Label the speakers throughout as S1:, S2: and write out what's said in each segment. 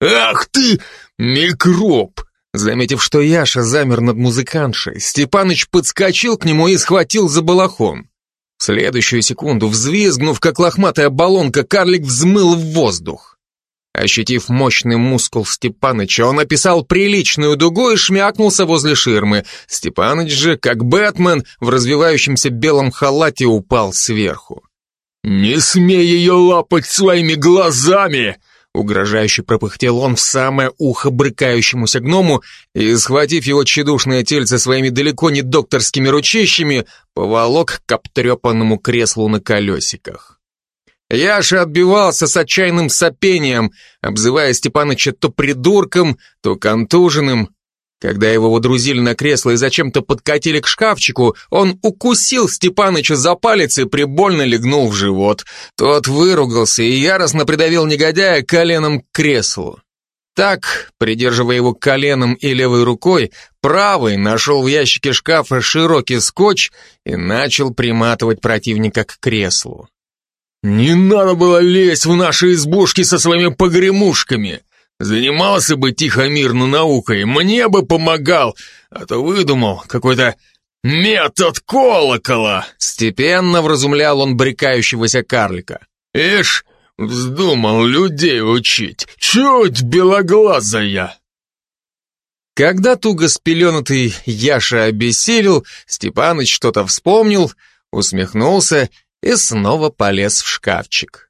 S1: Ах ты, микроб! Заметив, что Яша замер над музыкантшей, Степаныч подскочил к нему и схватил за балахон. В следующую секунду, взвизгнув, как лохматая баллонка, карлик взмыл в воздух. Ощутив мощный мускул Степаныча, он описал приличную дугу и шмякнулся возле ширмы. Степаныч же, как Бэтмен, в развивающемся белом халате упал сверху. «Не смей ее лапать своими глазами!» Угрожающе пропыхтел он в самое ухо брыкающемуся гному и, схватив его тщедушное тельце своими далеко не докторскими ручищами, поволок к обтрепанному креслу на колесиках. Яша отбивался с отчаянным сопением, обзывая Степаныча то придурком, то контуженным, когда его водрузили на кресло и зачем-то подкатили к шкафчику, он укусил Степаныча за палец и прибольно легнул в живот. Тот выругался и яростно придавил негодяя коленом к креслу. Так, придерживая его коленом и левой рукой, правый нашел в ящике шкафа широкий скотч и начал приматывать противника к креслу. «Не надо было лезть в наши избушки со своими погремушками!» Занимался бы тихо-мирно наукой, мне бы помогал, а то выдумал какой-то метод колокола. Степенно вразумлял он брекающегося карлика. Ишь, вздумал людей учить, чуть белоглазая. Когда туго спеленутый Яша обессилел, Степаныч что-то вспомнил, усмехнулся и снова полез в шкафчик.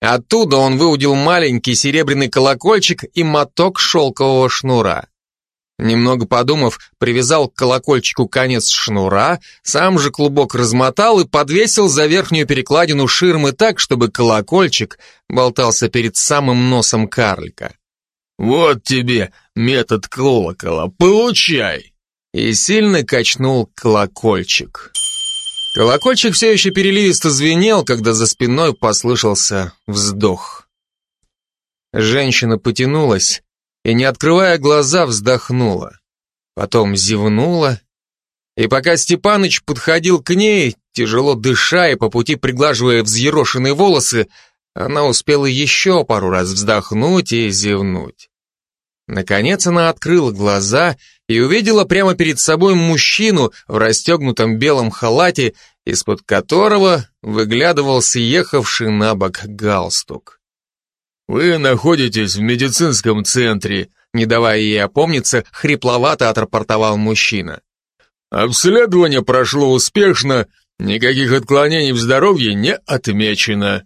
S1: Оттуда он выудил маленький серебряный колокольчик и моток шелкового шнура. Немного подумав, привязал к колокольчику конец шнура, сам же клубок размотал и подвесил за верхнюю перекладину ширмы так, чтобы колокольчик болтался перед самым носом карлика. «Вот тебе метод колокола, получай!» И сильно качнул колокольчик. Колокольчик все еще переливисто звенел, когда за спиной послышался вздох. Женщина потянулась и, не открывая глаза, вздохнула. Потом зевнула, и пока Степаныч подходил к ней, тяжело дыша и по пути приглаживая взъерошенные волосы, она успела еще пару раз вздохнуть и зевнуть. Наконец она открыла глаза и увидела прямо перед собой мужчину в расстегнутом белом халате, из-под которого выглядывал съехавший на бок галстук. «Вы находитесь в медицинском центре», не давая ей опомниться, хрипловато отрапортовал мужчина. «Обследование прошло успешно, никаких отклонений в здоровье не отмечено».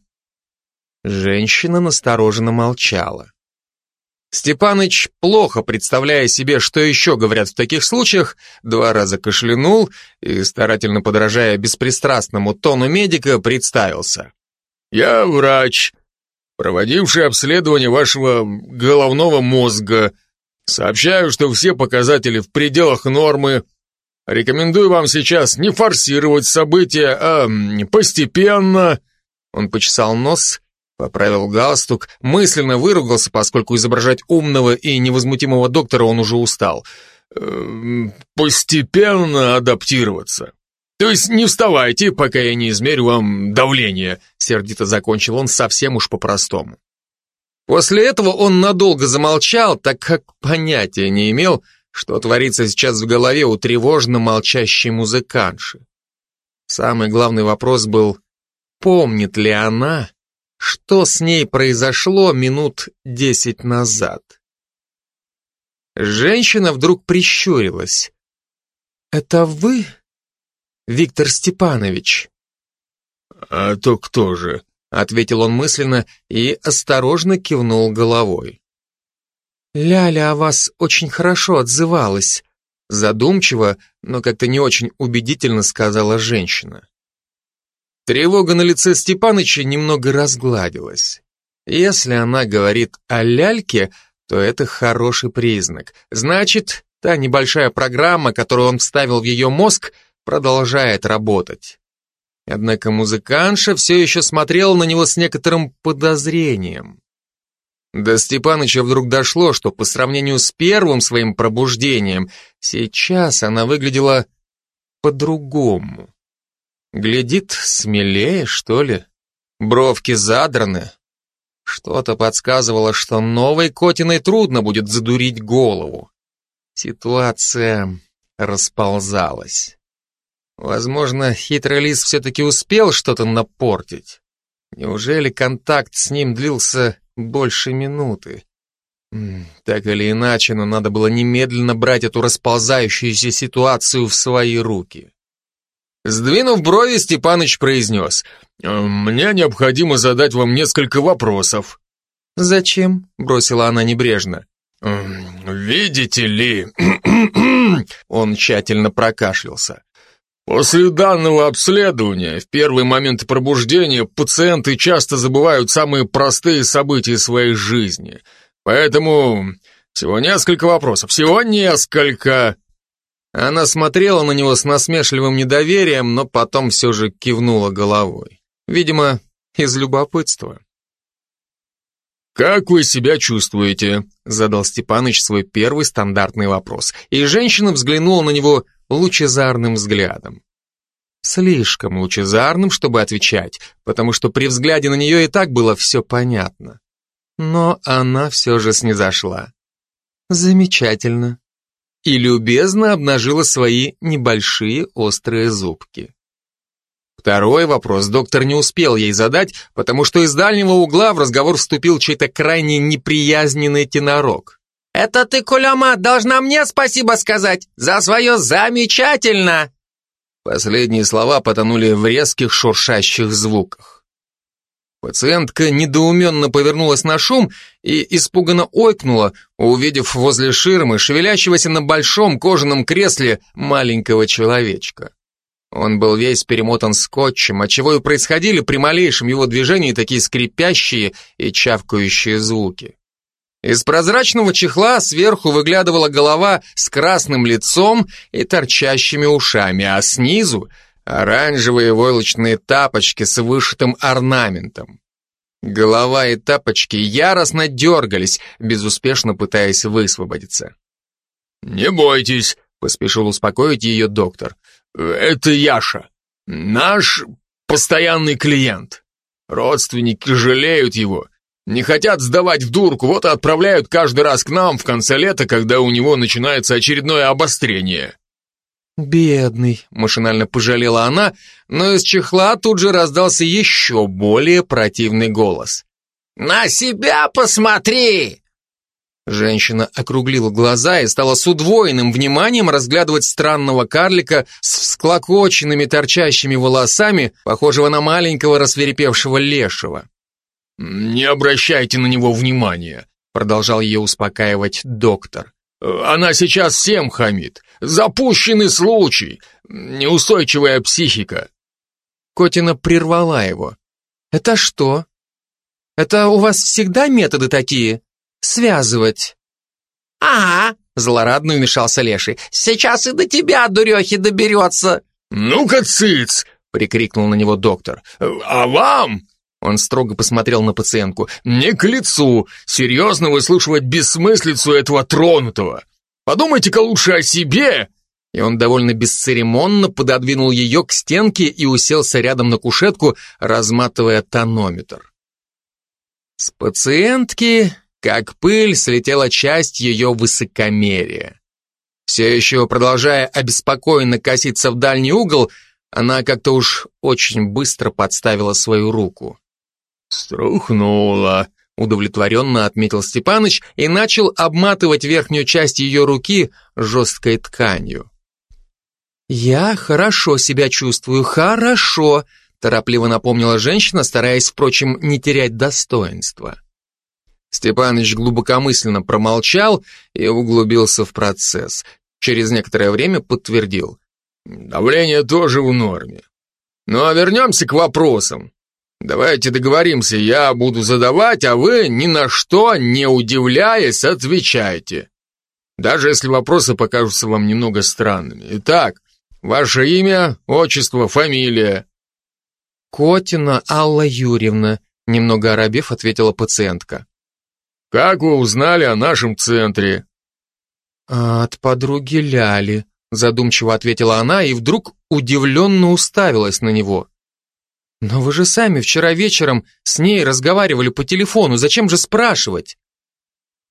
S1: Женщина настороженно молчала. Степаныч, плохо представляя себе, что еще говорят в таких случаях, два раза кашлянул и, старательно подражая беспристрастному тону медика, представился. «Я врач, проводивший обследование вашего головного мозга. Сообщаю, что все показатели в пределах нормы. Рекомендую вам сейчас не форсировать события, а постепенно...» Он почесал нос Поправил галстук, мысленно выругался, поскольку изображать умного и невозмутимого доктора он уже устал. Эм, «Постепенно адаптироваться. То есть не вставайте, пока я не измерю вам давление», сердито закончил он совсем уж по-простому. После этого он надолго замолчал, так как понятия не имел, что творится сейчас в голове у тревожно молчащей музыканши. Самый главный вопрос был, помнит ли она, что с ней произошло минут десять назад. Женщина вдруг прищурилась. «Это вы, Виктор Степанович?» «А то кто же?» — ответил он мысленно и осторожно кивнул головой. «Ляля о вас очень хорошо отзывалась», — задумчиво, но как-то не очень убедительно сказала женщина. Тревога на лице Степаныча немного разгладилась. Если она говорит о ляльке, то это хороший признак. Значит, та небольшая программа, которую он вставил в ее мозг, продолжает работать. Однако музыкантша все еще смотрела на него с некоторым подозрением. До Степаныча вдруг дошло, что по сравнению с первым своим пробуждением, сейчас она выглядела по-другому. Глядит смелее, что ли? Бровки задраны, Что-то подсказывало, что новой Котиной трудно будет задурить голову. Ситуация расползалась. Возможно, хитрый лис все-таки успел что-то напортить. Неужели контакт с ним длился больше минуты? Так или иначе, но надо было немедленно брать эту расползающуюся ситуацию в свои руки. Сдвинув брови, Степаныч произнес. «Э, «Мне необходимо задать вам несколько вопросов».
S2: «Зачем?» — бросила она небрежно.
S1: «Видите ли...» Он тщательно прокашлялся. После данного обследования, в первый момент пробуждения, пациенты часто забывают самые простые события своей жизни. Поэтому всего несколько вопросов, всего несколько. Она смотрела на него с насмешливым недоверием, но потом все же кивнула головой. Видимо, из любопытства. «Как вы себя чувствуете?» — задал Степаныч свой первый стандартный вопрос, и женщина взглянула на него лучезарным взглядом. Слишком лучезарным, чтобы отвечать, потому что при взгляде на нее и так было все понятно. Но она все же снизошла. Замечательно. И любезно обнажила свои небольшие острые зубки. Второй вопрос доктор не успел ей задать, потому что из дальнего угла в разговор вступил чей-то крайне неприязненный тенорок.
S2: «Это ты, Кулема, должна мне спасибо сказать за свое замечательно!»
S1: Последние слова потонули в резких шуршащих звуках. Пациентка недоуменно повернулась на шум и испуганно ойкнула, увидев возле ширмы шевелящегося на большом кожаном кресле маленького человечка. Он был весь перемотан скотчем, отчего и происходили при малейшем его движении такие скрипящие и чавкающие звуки. Из прозрачного чехла сверху выглядывала голова с красным лицом и торчащими ушами, а снизу оранжевые войлочные тапочки с вышитым орнаментом. Голова и тапочки яростно дергались, безуспешно пытаясь высвободиться. «Не бойтесь», — поспешил успокоить ее доктор. Это Яша, наш постоянный клиент. Родственники жалеют его, не хотят сдавать в дурку, вот и отправляют каждый раз к нам в конце лета, когда у него начинается очередное обострение.
S2: «Бедный», — машинально пожалела она, но из чехла тут же раздался еще более противный голос. «На себя посмотри! Женщина округлила глаза и стала с удвоенным вниманием разглядывать странного карлика с всклокоченными торчащими волосами, похожего на маленького рассверепевшего лешего.
S1: «Не обращайте на него внимания», — продолжал ее успокаивать доктор. «Она сейчас всем хамит. Запущенный случай. Неустойчивая психика».
S2: Котина прервала его. «Это что? Это у вас всегда методы такие? связывать».
S3: «Ага», — злорадно вмешался Леший, «сейчас и до тебя, дурехи, доберется».
S1: «Ну-ка, цыц!» — прикрикнул на него доктор. «А вам?» Он строго посмотрел на пациентку. «Не к лицу! Серьезно выслушивать бессмыслицу этого тронутого! Подумайте-ка лучше о себе!» И он довольно бесцеремонно пододвинул ее к стенке и уселся рядом на кушетку, разматывая тонометр. С пациентки как пыль слетела часть ее высокомерия. Все еще продолжая обеспокоенно коситься в дальний угол, она как-то уж очень быстро подставила свою руку. «Струхнула», — удовлетворенно отметил Степаныч и начал обматывать верхнюю часть ее руки жесткой тканью.
S2: «Я хорошо себя чувствую, хорошо», — торопливо напомнила женщина, стараясь, впрочем, не терять достоинства.
S1: Степаныч глубокомысленно промолчал и углубился в процесс. Через некоторое время подтвердил. Давление тоже в норме. Ну а вернемся к вопросам. Давайте договоримся, я буду задавать, а вы ни на что, не удивляясь, отвечайте. Даже если вопросы покажутся вам немного странными. Итак, ваше имя, отчество, фамилия.
S2: Котина Алла Юрьевна, немного оробев, ответила пациентка.
S1: «Как вы узнали о нашем центре?»
S2: «От подруги Ляли», задумчиво ответила она и вдруг удивленно уставилась на него. Но вы же сами вчера вечером с ней разговаривали по телефону, зачем же спрашивать?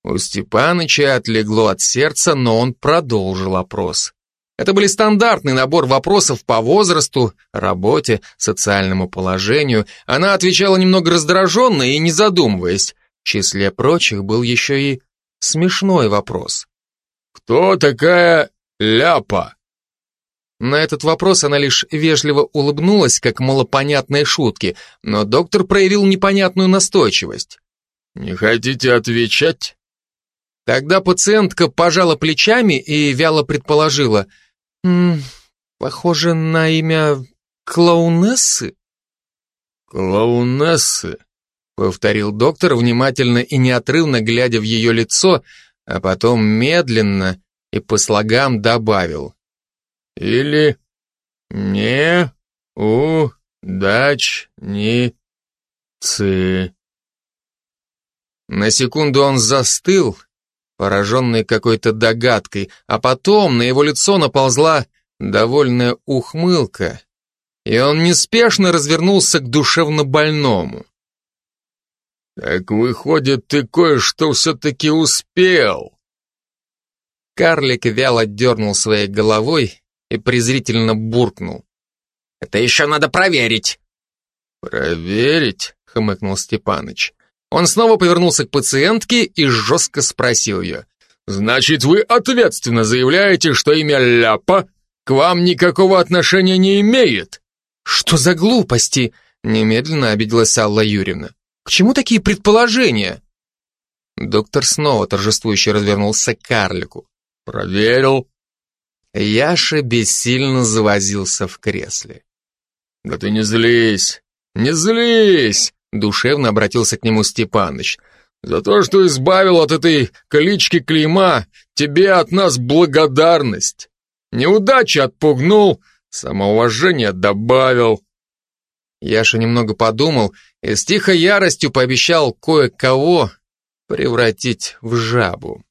S2: У Степаныча отлегло от сердца, но он продолжил опрос. Это были стандартный набор вопросов по возрасту, работе, социальному положению. Она отвечала немного раздраженно и не задумываясь. В числе прочих был еще и смешной вопрос.
S1: «Кто такая Ляпа?»
S2: На этот вопрос она лишь вежливо улыбнулась, как малопонятной шутки, но доктор проявил непонятную настойчивость.
S1: «Не хотите отвечать?»
S2: Тогда пациентка пожала плечами и вяло предположила – М -м, похоже на имя клоунессы.
S1: Клоунессы,
S2: повторил доктор, внимательно и неотрывно глядя в ее лицо, а потом медленно и по слогам добавил.
S1: Или не у дач ни цы.
S2: На секунду он застыл, пораженный какой-то догадкой, а потом на его лицо наползла довольная ухмылка, и он неспешно развернулся к душевно больному.
S1: «Так выходит, ты кое-что все-таки успел!»
S2: Карлик вяло дернул своей головой и презрительно буркнул. «Это еще надо проверить!»
S1: «Проверить?» — хмыкнул Степаныч.
S2: Он снова повернулся к пациентке и жестко спросил ее.
S1: «Значит, вы ответственно заявляете, что имя Ляпа к вам никакого отношения не имеет?»
S2: «Что за глупости?» — немедленно обиделась Алла Юрьевна. «К чему такие предположения?» Доктор снова торжествующе развернулся к карлику.
S1: «Проверил».
S2: Яша бессильно завозился в кресле.
S1: «Да ты не злись, не злись!»
S2: Душевно обратился к нему Степаныч.
S1: «За то, что избавил от этой клички клейма, тебе от нас благодарность. Неудачи отпугнул, самоуважение добавил».
S2: Яша немного подумал и с тихой яростью пообещал кое-кого превратить в жабу.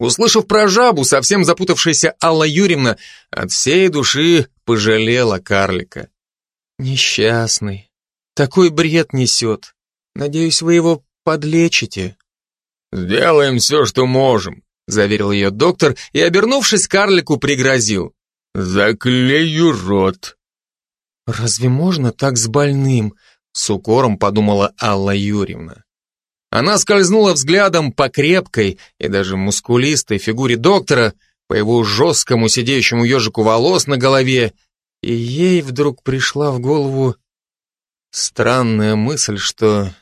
S2: Услышав про жабу, совсем запутавшаяся Алла Юрьевна от всей души пожалела карлика. Несчастный, такой бред несет. Надеюсь, вы его подлечите.
S1: Сделаем все, что можем,
S2: заверил ее доктор и, обернувшись карлику, пригрозил.
S1: Заклею рот.
S2: Разве можно так с больным? С укором подумала Алла Юрьевна. Она скользнула взглядом по крепкой и даже мускулистой фигуре доктора, по его жесткому сидеющему ежику волос на голове, и ей вдруг пришла в голову Странная мысль, что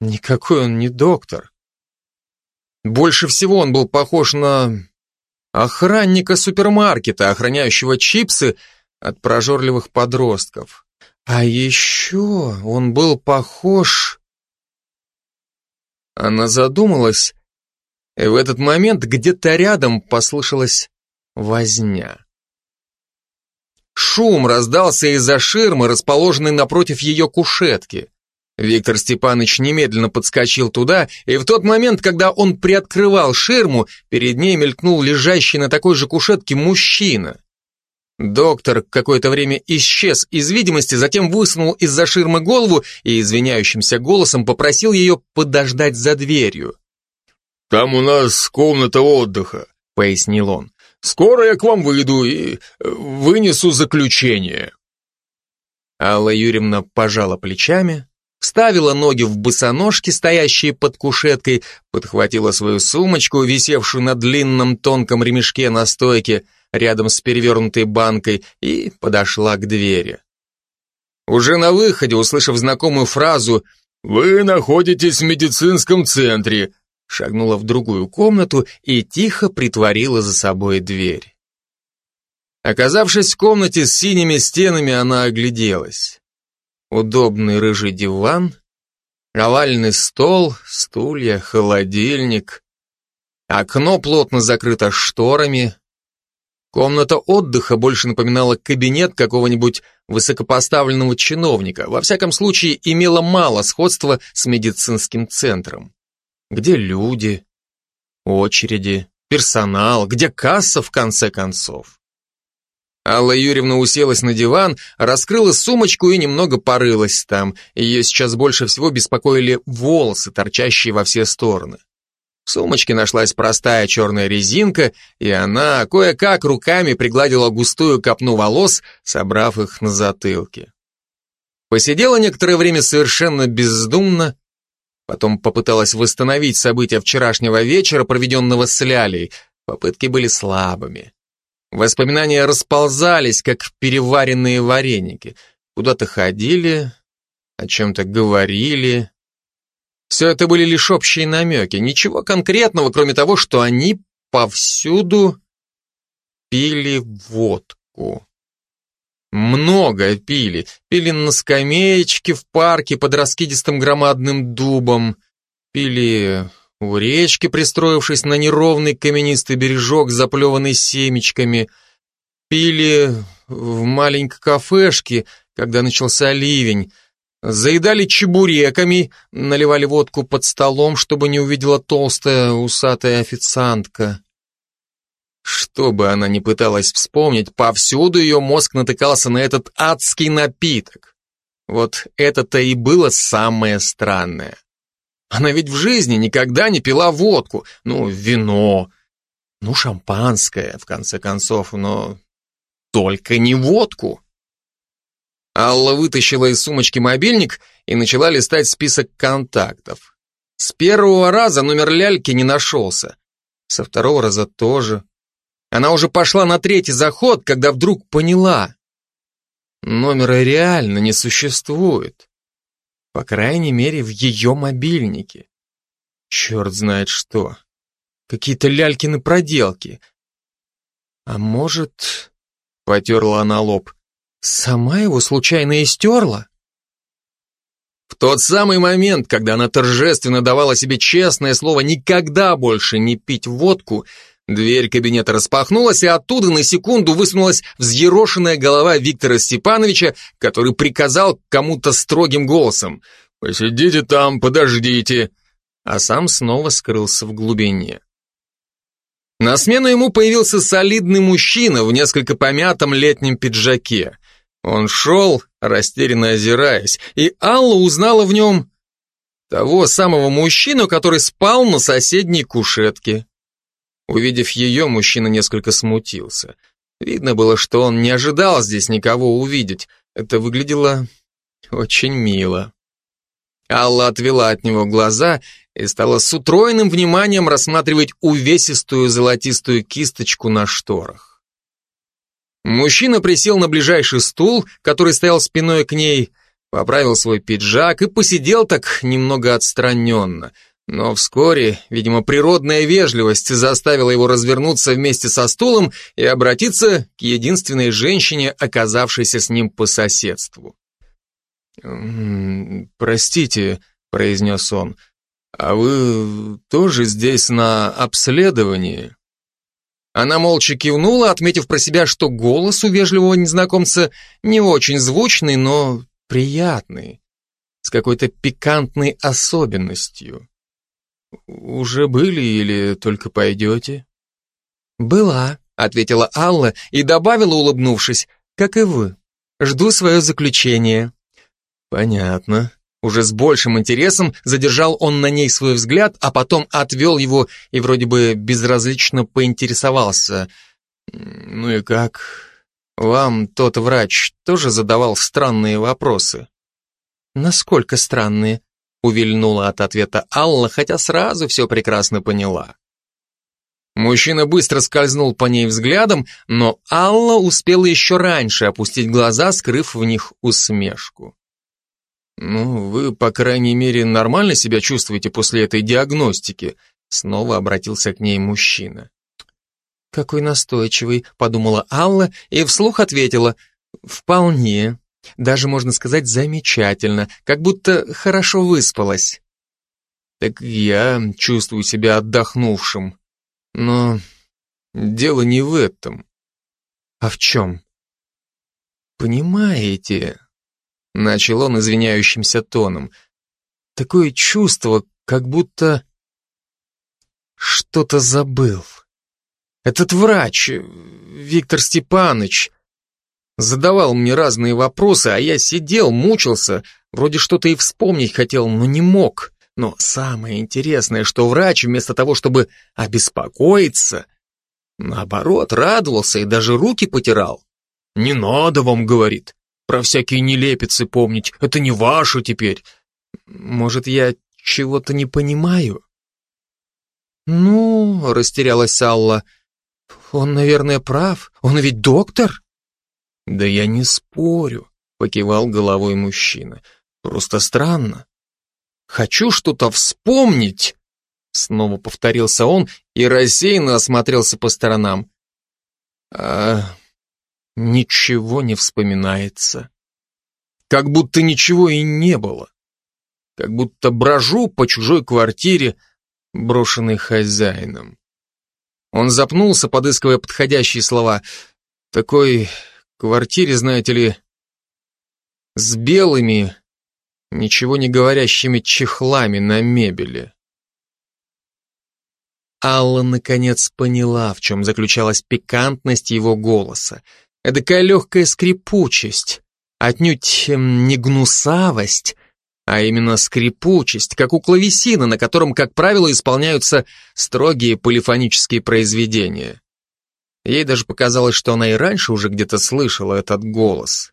S2: никакой он не доктор. Больше всего он был похож на охранника супермаркета, охраняющего чипсы от прожорливых подростков. А еще он был похож... Она задумалась, и в этот момент где-то рядом послышалась возня. Шум раздался из-за ширмы, расположенной напротив ее кушетки. Виктор Степанович немедленно подскочил туда, и в тот момент, когда он приоткрывал ширму, перед ней мелькнул лежащий на такой же кушетке мужчина. Доктор какое-то время исчез из видимости, затем высунул из-за ширмы голову и извиняющимся голосом попросил ее подождать за дверью.
S1: «Там у нас комната отдыха», — пояснил он. Скоро я к вам выйду и э, вынесу заключение».
S2: Алла Юрьевна пожала плечами, вставила ноги в босоножки, стоящие под кушеткой, подхватила свою сумочку, висевшую на длинном тонком ремешке на стойке, рядом с перевернутой банкой, и подошла к двери. Уже на выходе, услышав знакомую фразу
S1: «Вы находитесь в медицинском центре,
S2: шагнула в другую комнату и тихо притворила за собой дверь. Оказавшись в комнате с синими стенами, она огляделась. Удобный рыжий диван, овальный стол, стулья, холодильник. Окно плотно закрыто шторами. Комната отдыха больше напоминала кабинет какого-нибудь высокопоставленного чиновника, во всяком случае имела мало сходства с медицинским центром. Где люди, очереди, персонал, где касса в конце концов?
S1: Алла Юрьевна уселась на диван, раскрыла сумочку и немного порылась там. Ее сейчас больше всего беспокоили волосы, торчащие во все стороны. В сумочке нашлась простая черная резинка, и она кое-как руками пригладила густую копну волос, собрав их на затылке. Посидела некоторое время совершенно бездумно, потом попыталась восстановить события вчерашнего вечера, проведенного с Лялей. Попытки были слабыми. Воспоминания расползались, как переваренные вареники. Куда-то ходили, о чем-то говорили. Все это были лишь общие намеки, ничего конкретного, кроме того, что они повсюду пили водку. Много пили. Пили на скамеечке в парке под раскидистым громадным дубом. Пили у речки, пристроившись на неровный каменистый бережок, заплеванный семечками. Пили в маленькой кафешке, когда начался ливень. Заедали чебуреками, наливали водку под столом, чтобы не увидела толстая усатая официантка. Что бы она ни пыталась вспомнить, повсюду ее мозг натыкался на этот адский напиток. Вот это-то и было самое странное. Она ведь в жизни никогда не пила водку, ну, вино, ну, шампанское, в конце концов, но только не водку. Алла вытащила из сумочки мобильник и начала листать список контактов. С первого раза номер ляльки не нашелся. Со второго раза тоже. Она уже пошла на третий заход, когда вдруг поняла. Номера реально не существует. По крайней мере, в ее мобильнике. Черт знает что. Какие-то лялькины проделки. А может... Потерла она лоб. Сама его случайно истерла? В тот самый момент, когда она торжественно давала себе честное слово никогда больше не пить водку, Дверь кабинета распахнулась, и оттуда на секунду высунулась взъерошенная голова Виктора Степановича, который приказал кому-то строгим голосом «Посидите там, подождите», а сам снова скрылся в глубине. На смену ему появился солидный мужчина в несколько помятом летнем пиджаке. Он шел, растерянно озираясь, и Алла узнала в нем того самого мужчину, который спал на соседней кушетке. Увидев ее, мужчина несколько смутился. Видно было, что он не ожидал здесь никого увидеть. Это выглядело очень мило. Алла отвела от него глаза и стала с утроенным вниманием рассматривать увесистую золотистую кисточку на шторах. Мужчина присел на ближайший стул, который стоял спиной к ней, поправил свой пиджак и посидел так немного отстраненно – но вскоре, видимо, природная вежливость заставила его развернуться вместе со стулом и обратиться к единственной женщине, оказавшейся с ним по соседству. «Простите», — произнес он, — «а вы тоже здесь на обследовании?» Она молча кивнула, отметив про себя, что голос у вежливого незнакомца не очень звучный, но приятный, с какой-то пикантной особенностью. «Уже были или только пойдете?»
S3: «Была», — ответила Алла и добавила, улыбнувшись, «как и вы. Жду свое заключение».
S1: «Понятно».
S3: Уже с большим интересом задержал он на ней свой взгляд, а потом отвел его и вроде бы безразлично поинтересовался. «Ну и как? Вам тот врач тоже задавал странные вопросы?»
S1: «Насколько странные?» Увильнула от ответа Алла, хотя сразу все прекрасно поняла. Мужчина быстро скользнул по ней взглядом, но Алла успела еще раньше опустить глаза, скрыв в них усмешку. «Ну, вы, по крайней мере, нормально себя чувствуете после этой диагностики?» Снова обратился к ней мужчина.
S3: «Какой настойчивый», — подумала Алла и вслух ответила. «Вполне». Даже, можно сказать, замечательно, как будто хорошо выспалась.
S1: Так я чувствую себя отдохнувшим. Но дело не в этом.
S3: А в чем?
S1: Понимаете, начал он извиняющимся тоном, такое чувство, как будто что-то забыл. Этот врач, Виктор Степанович,
S3: задавал мне разные вопросы, а я сидел, мучился, вроде что-то и вспомнить хотел, но не мог. Но самое интересное, что врач вместо того, чтобы обеспокоиться, наоборот, радовался и даже руки потирал. «Не надо вам, — говорит, — про всякие нелепицы помнить, это не ваше теперь. Может, я чего-то не понимаю?» «Ну, — растерялась Алла, — он, наверное, прав, он ведь доктор?» «Да я не спорю», — покивал головой мужчина. «Просто странно. Хочу что-то вспомнить!» Снова повторился он и рассеянно осмотрелся по сторонам. А ничего не вспоминается. Как будто ничего и не было. Как будто брожу по чужой квартире, брошенной хозяином. Он запнулся, подыскивая подходящие слова. Такой квартире, знаете ли, с белыми, ничего не говорящими чехлами на мебели. Алла наконец поняла, в чем заключалась пикантность его голоса. Эдакая легкая скрипучесть, отнюдь эм, не гнусавость, а именно скрипучесть, как у клавесина, на котором, как правило, исполняются строгие полифонические произведения. Ей даже показалось, что она и раньше уже где-то слышала этот голос.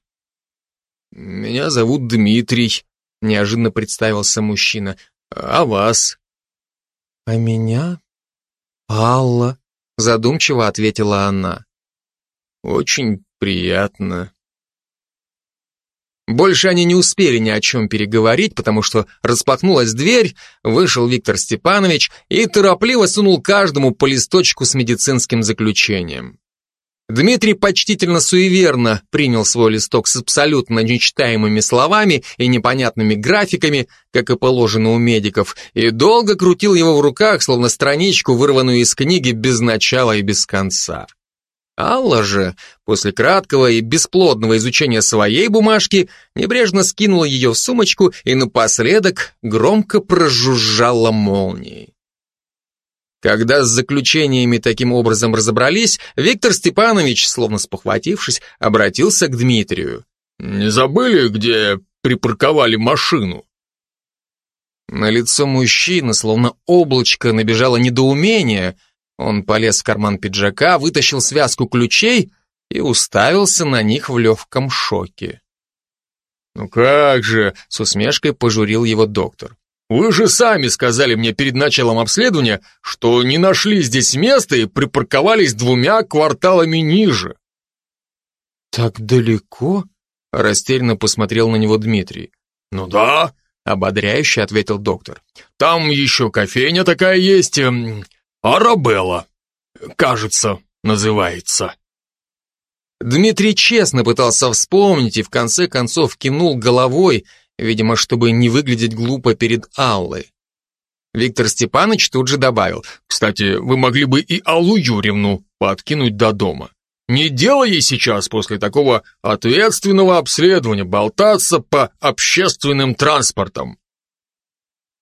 S3: «Меня зовут Дмитрий», Неожиданно представился мужчина. А вас? А меня? Алла, задумчиво ответила она. Очень приятно. Больше они не успели ни о чем переговорить, потому что распахнулась дверь, вышел Виктор Степанович и торопливо сунул каждому по листочку с медицинским заключением. Дмитрий почтительно суеверно принял свой листок с абсолютно нечитаемыми словами и непонятными графиками, как и положено у медиков, и долго крутил его в руках, словно страничку, вырванную из книги без начала и без конца. Алла же, после краткого и бесплодного изучения своей бумажки, небрежно скинула ее в сумочку и напоследок громко прожужжала молнией. Когда с заключениями таким образом разобрались, Виктор Степанович, словно спохватившись, обратился к Дмитрию. «Не забыли, где припарковали машину?» На лицо мужчины, словно облачко, набежало недоумение. Он полез в карман пиджака, вытащил связку ключей и уставился на них в легком шоке. «Ну как же!» — с усмешкой пожурил его доктор. Вы же сами сказали мне перед началом обследования, что не нашли здесь места и припарковались двумя кварталами ниже. Так далеко? Растерянно посмотрел на него Дмитрий. Ну да, ободряюще ответил доктор. Там еще кофейня такая есть, эм, Арабелла, кажется, называется. Дмитрий честно пытался вспомнить и в конце концов кинул головой, видимо, чтобы не выглядеть глупо перед Аллой. Виктор Степанович тут же добавил, «Кстати, вы могли бы и Аллу Юрьевну подкинуть до дома. Не дело ей сейчас после такого ответственного обследования болтаться по общественным транспортам».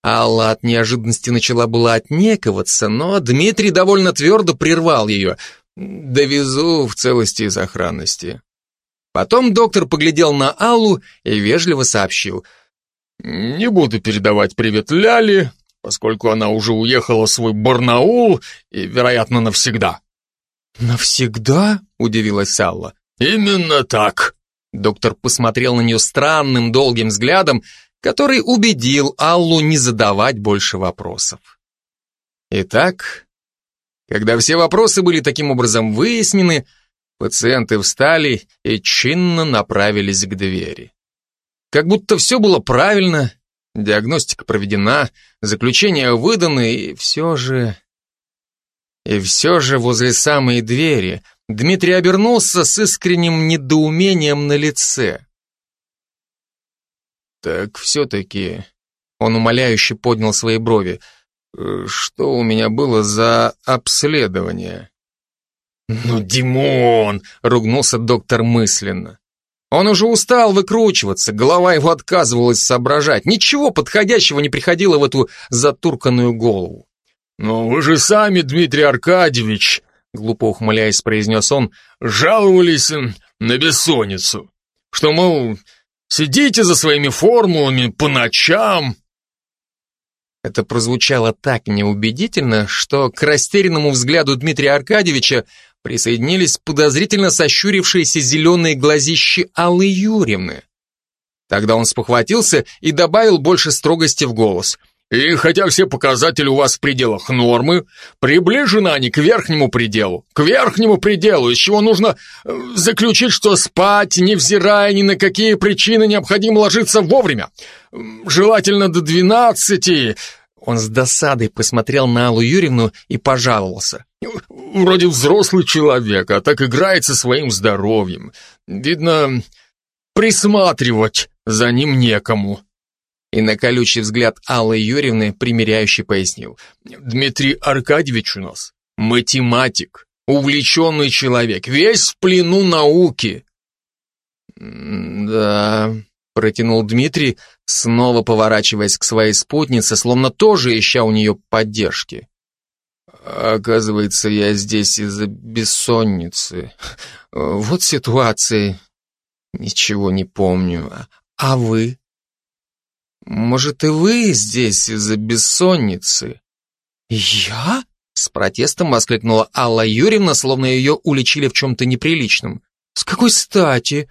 S3: Алла от неожиданности начала была отнекиваться, но Дмитрий довольно твердо прервал ее. «Довезу в целости и сохранности. Потом доктор поглядел на Аллу и вежливо сообщил. «Не буду передавать привет Ляле, поскольку она уже уехала в свой Барнаул и, вероятно, навсегда». «Навсегда?» — удивилась Алла. «Именно так». Доктор посмотрел на нее странным долгим взглядом, который убедил Аллу не задавать больше вопросов. Итак, когда все вопросы были таким образом выяснены, Пациенты встали и чинно направились к двери. Как будто все было правильно, диагностика проведена, заключения выданы, и все же... И все же возле самой двери Дмитрий обернулся с искренним недоумением на лице. «Так все-таки...» Он умоляюще поднял свои брови. «Э, «Что у меня было за обследование?» «Ну, Димон!» — ругнулся доктор мысленно. Он уже устал выкручиваться, голова его отказывалась соображать. Ничего подходящего не приходило в эту затурканную голову. «Но вы же сами, Дмитрий Аркадьевич!» глупо ухмыляясь, произнес он, жаловались
S1: на бессонницу. Что, мол, сидите за своими формулами по ночам.
S3: Это прозвучало так неубедительно, что к растерянному взгляду Дмитрия Аркадьевича присоединились подозрительно сощурившиеся зеленые глазищи Аллы Юрьевны. Тогда он спохватился и добавил больше строгости в голос.
S1: «И хотя все показатели у вас в пределах нормы, приближены они к верхнему пределу, к верхнему пределу, из чего нужно э, заключить, что спать, невзирая ни на какие причины, необходимо ложиться вовремя. Желательно до двенадцати...»
S3: Он с досадой посмотрел на Аллу Юрьевну и пожаловался.
S1: «Вроде взрослый человек, а так играется своим здоровьем. Видно, присматривать за ним некому».
S3: И на колючий взгляд Аллы Юрьевны примиряющий пояснил.
S1: «Дмитрий Аркадьевич у нас математик, увлеченный человек, весь в плену науки».
S3: «Да», — протянул Дмитрий, снова поворачиваясь к своей спутнице, словно тоже ища у нее поддержки. «Оказывается, я здесь из-за бессонницы. Вот ситуации. Ничего не помню. А вы? Может, и вы здесь из-за бессонницы? Я? С протестом воскликнула Алла Юрьевна, словно ее уличили в чем-то неприличном. С какой стати?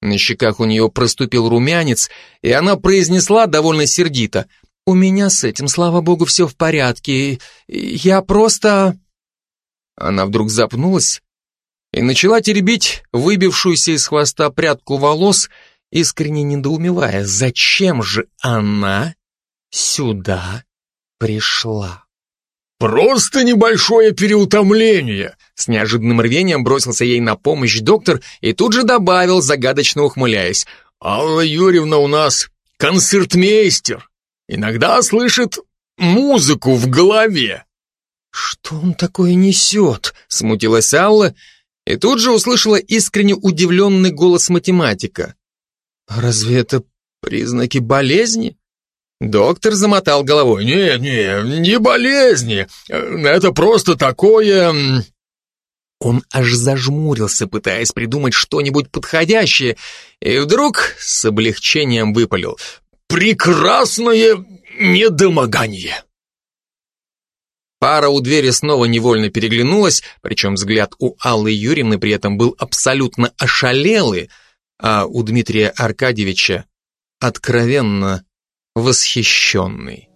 S3: На щеках у нее проступил румянец, и она произнесла довольно сердито. «У меня с этим, слава богу, все в порядке. Я просто...» Она вдруг запнулась и начала теребить выбившуюся из хвоста прядку волос, искренне недоумевая, зачем же она сюда пришла.
S1: «Просто небольшое переутомление!»
S3: С неожиданным рвением бросился ей на помощь доктор и тут же добавил, загадочно ухмыляясь.
S1: «Алла Юрьевна у нас концертмейстер. Иногда слышит музыку в голове».
S3: «Что он такое несет?» — смутилась Алла и тут же услышала искренне удивленный голос математика. «Разве это признаки болезни?» Доктор замотал головой.
S1: «Не, не, не болезни. Это просто такое...»
S3: Он аж зажмурился, пытаясь придумать что-нибудь подходящее, и вдруг с облегчением выпалил.
S1: «Прекрасное недомогание!»
S3: Пара у двери снова невольно переглянулась, причем взгляд у Аллы Юрьевны при этом был абсолютно ошалелый, а у Дмитрия Аркадьевича откровенно восхищенный.